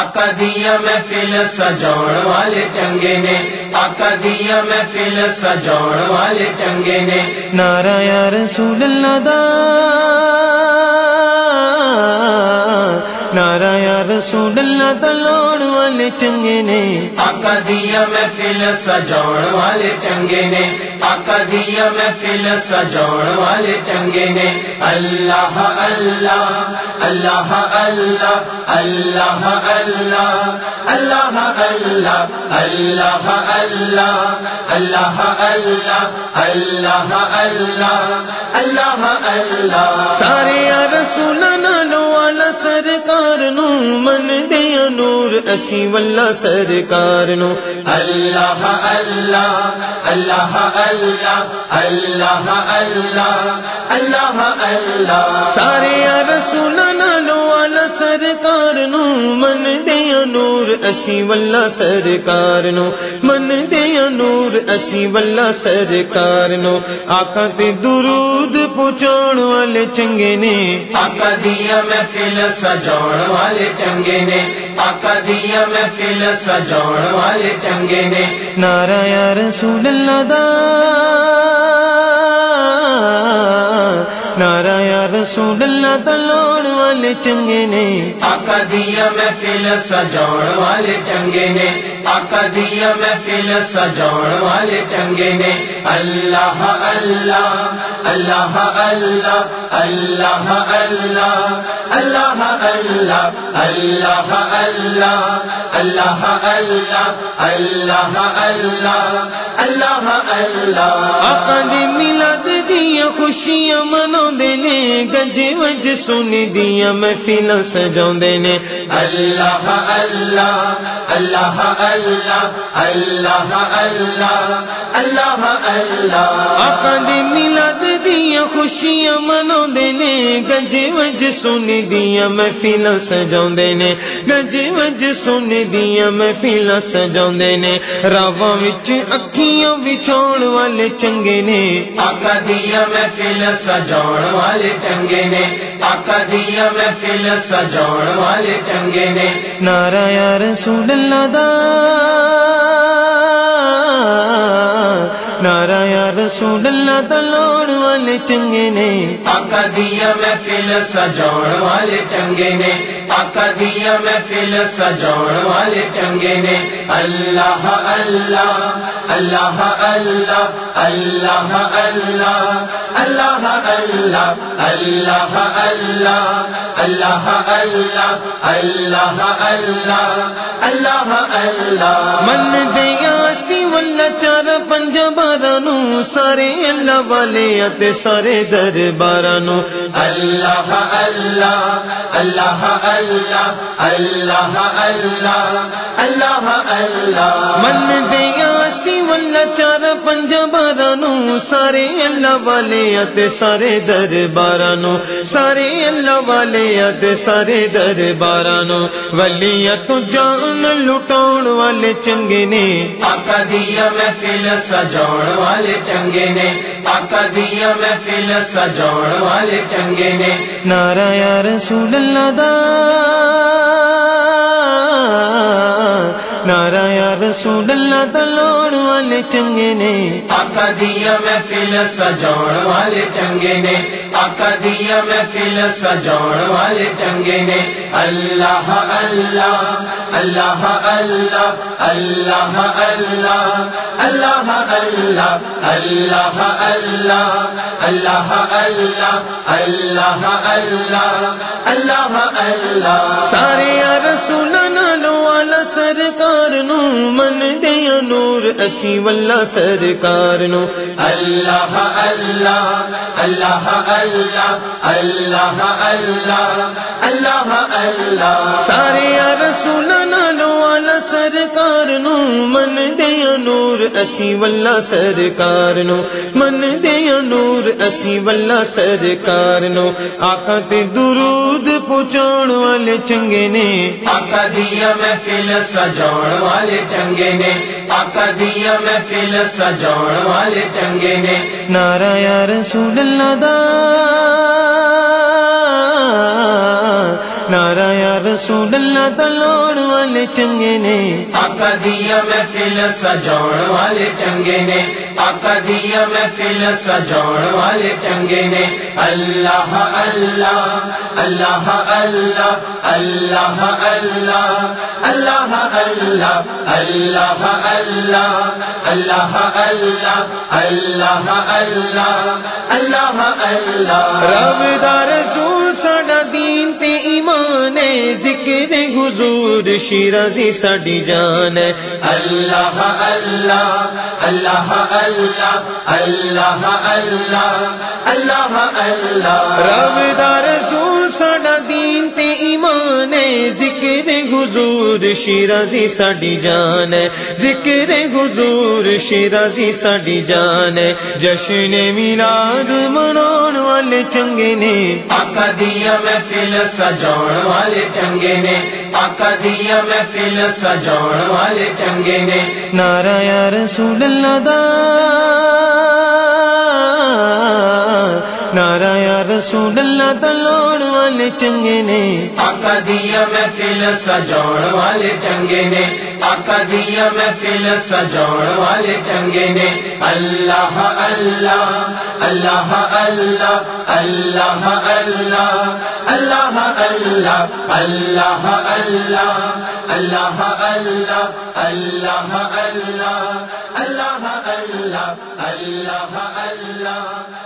آقا دیا محفل سجاؤ والے چنگے نے آقا دیا محفل سجاؤ والے چنگے نے۔ نارا یا رسول اللہ دا نارا یا رسول اللہ لوڑ والے چنگے نے آقا دیا محفل سجاؤ والے چنگے نے آقا دیا محفل سجاؤ والے چنگے نے اللہ اللہ اللہ اللہ اللہ اللہ اللہ اللہ اللہ اللہ اللہ اللہ اللہ اللہ اللہ اللہ سارے رسول نالو سرکار نو من دیا نور اسی واللہ سرکار نو اللہ اللہ اللہ اللہ اللہ اللہ اللہ اللہ۔ سارے رسول نالو سرکار نو من دیا نور اسی واللہ سرکار نو۔ من دیا نور اسی واللہ سرکار نو۔ آقا تے درود پہنچاؤ والے چنگے نے۔ آقا دیا محفل سجاؤ والے چنگے نے۔ آقا دیا محفل سجاؤ والے چنگے نے۔ نارا یا رسول اللہ دا۔ نارا یا رسول اللہ دا والے چنگے نے۔ آقا دیا محفل سجاؤ والے چنگے نے۔ آقا دیا محفل سجاؤ والے چنگے نے۔ اللہ اللہ اللہ اللہ اللہ اللہ اللہ اللہ اللہ اللہ اللہ اللہ اللہ اللہ اللہ اللہ دیا خوشیاں منو نے گج وج سن دیا محفل سجاؤ نے اللہ اللہ اللہ اللہ اللہ اللہ اللہ اللہ دیا خوشیاں منو نے گج وج سن دیا محفل سجاؤ نے گج وج سن دیا محفل سجاؤ نے راواں وچ اکھیاں بچھاؤ والے چنگے نے آقا دیا محفل سجاؤ والے چنگے نے آقا دیا محفل سجاؤ والے چنگے نے نارا یا رسول اللہ دا نارا یا رسول اللہ لوڑ والے چنگے نے آقا دیا محفل سجاؤ والے چنگے نے آقا دیا محفل سجاؤ والے چنگے نے اللہ اللہ اللہ اللہ اللہ اللہ اللہ اللہ اللہ اللہ اللہ اللہ اللہ اللہ اللہ اللہ من دیا سی ولہ چار پنج بارانو سارے اللہ والے اتے سارے دربارانو اللہ اللہ اللہ اللہ اللہ اللہ اللہ اللہ من دیا سی ولہ چار پنج بارانو سارے اللہ والے اتے سارے دربارانو سارے اللہ والے اتے سارے دربارانو ولیت جان لٹاؤ والے چنگے نے۔ آقا دیا محفل سجاؤ والے چنگے نے۔ آقا دیا محفل سجاؤ والے چنگے نے۔ نارا یا رسول اللہ دا۔ نارا یا رسول اللہ دا لوڑ والے چنگے نے آقا دیا محفل سجاؤ والے چنگے نے آقا دیا محفل سجاؤ والے چنگے نے اللہ اللہ اللہ اللہ اللہ اللہ اللہ اللہ اللہ اللہ اللہ اللہ اللہ اللہ اللہ اللہ سارے رسول نالو سرکار نو من دیا نور اسی واللہ سرکار نو اللہ اللہ اللہ اللہ اللہ اللہ اللہ اللہ۔ سارے رسول سرکار نو من دیا نور اسی واللہ سرکار نو من دیا نور اسی واللہ سرکار نو۔ آقا تے درود پہنچاؤ والے چنگے نے۔ آقا دیا محفل سجاؤ والے چنگے نے۔ آقا دیا محفل سجاؤ والے چنگے نے۔ نارا یا رسول اللہ دا نارا یا رسول اللہ دلون والے چنگے نے آقا دیا محفل سجاؤن والے چنگے نے آقا دیا محفل سجاؤن والے چنگے نے اللہ اللہ اللہ اللہ اللہ اللہ اللہ اللہ اللہ اللہ اللہ اللہ اللہ اللہ اللہ اللہ رب دا ذکر حضور شیرازی ساڈی جان ہے۔ اللہ اللہ اللہ اللہ اللہ اللہ اللہ اللہ رب دا ذکر حضور شیرازی ساڈی جان ہے۔ ذکر حضور شیرازی ساڈی جان ہے۔ جشن میلاد مناون والے چنگے نے۔ آقا دیا محفل سجاؤن والے چنگے نے۔ آقا دیا محفل سجاؤن والے چنگے نے۔ نارا یا رسول اللہ دا نارا یا رسول اللہ دا والے چنگے نے آقا دیا محفل سجاؤن والے چنگے نے آقا دیا محفل سجاؤن والے چنگے نے اللہ اللہ اللہ اللہ اللہ اللہ اللہ اللہ اللہ اللہ اللہ اللہ اللہ اللہ اللہ اللہ اللہ اللہ